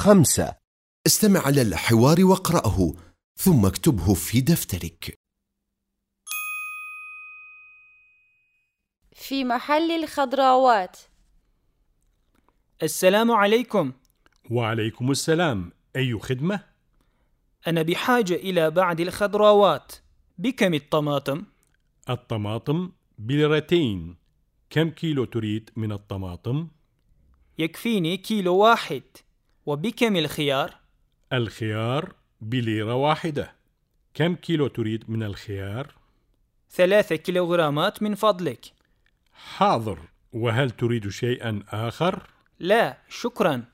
خمسة. استمع إلى الحوار واقرأه ثم اكتبه في دفترك. في محل الخضروات السلام عليكم. وعليكم السلام. أي خدمة؟ أنا بحاجة إلى بعض الخضروات بكم الطماطم؟ الطماطم بليرتين. كم كيلو تريد من الطماطم؟ يكفيني كيلو واحد. وبكم الخيار؟ الخيار بليرة واحدة كم كيلو تريد من الخيار؟ ثلاثة كيلوغرامات من فضلك حاضر وهل تريد شيئا آخر؟ لا شكرا